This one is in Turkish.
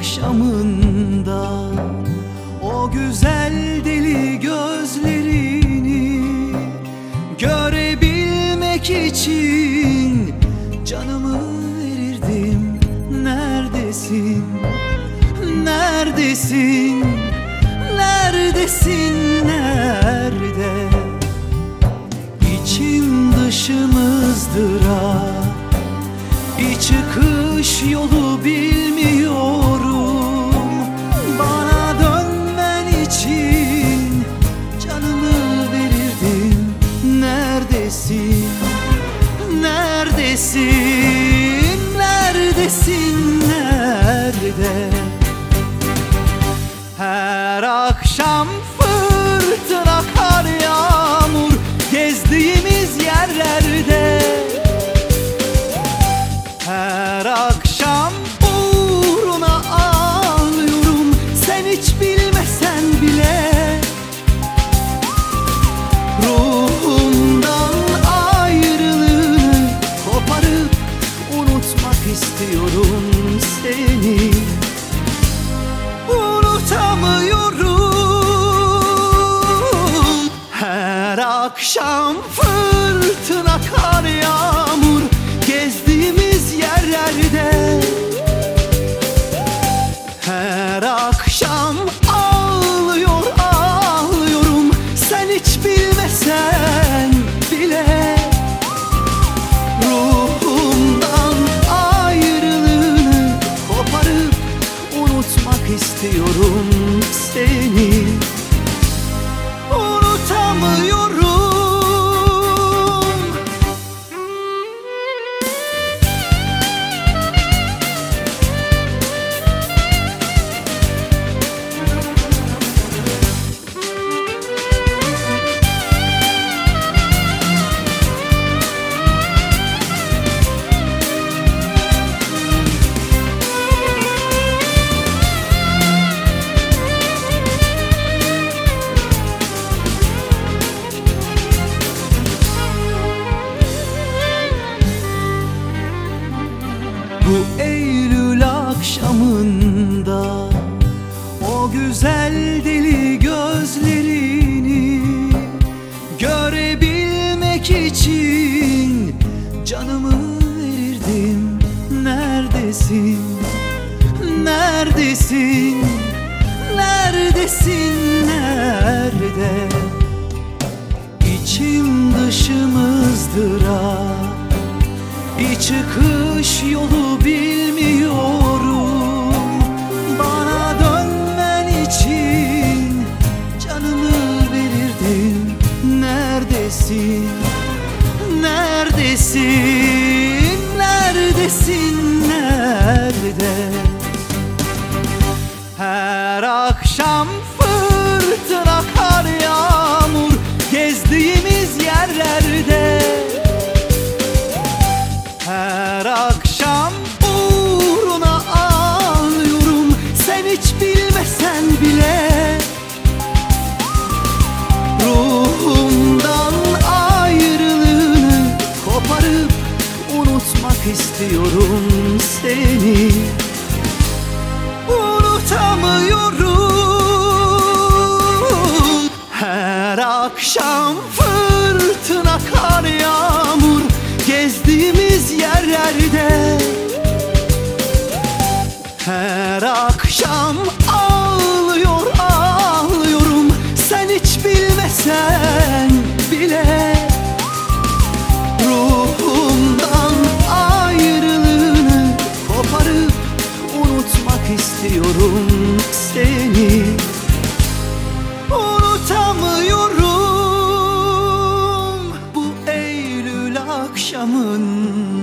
akşamında O güzel deli gözlerini Görebilmek için Canımı verirdim Neredesin? Neredesin? Neredesin? Nerede? İçim dışımızdıra Bir çıkış yolu bilmiyorum Neredesin? Neredesin? Nerede? Her akşam akşam fırtına kar yağmur Gezdiğimiz yerlerde. Her akşam ağlıyor ağlıyorum. Sen hiç bilmesen bile. Ruhumdan ayrılığını koparıp unutmak istiyorum seni. Unutamıyorum Bu Eylül akşamında O güzel deli gözlerini Görebilmek için Canımı verirdim Neredesin? Neredesin? Bir çıkış yolu bilmiyorum Bana dönmen için canımı verirdim Neredesin? Neredesin? Neredesin? Nerede? Her akşam her akşam uğruna ağlıyorum. Sen hiç bilmesen bile. Ruhumdan ayrılığını koparıp unutmak istiyorum seni yerlerde Her akşam ağlıyor ağlıyorum. Sen hiç bilmesen bile. Ruhumdan ayrılığını koparıp unutmak istiyorum seni. Unutamıyorum. Bu Eylül akşamında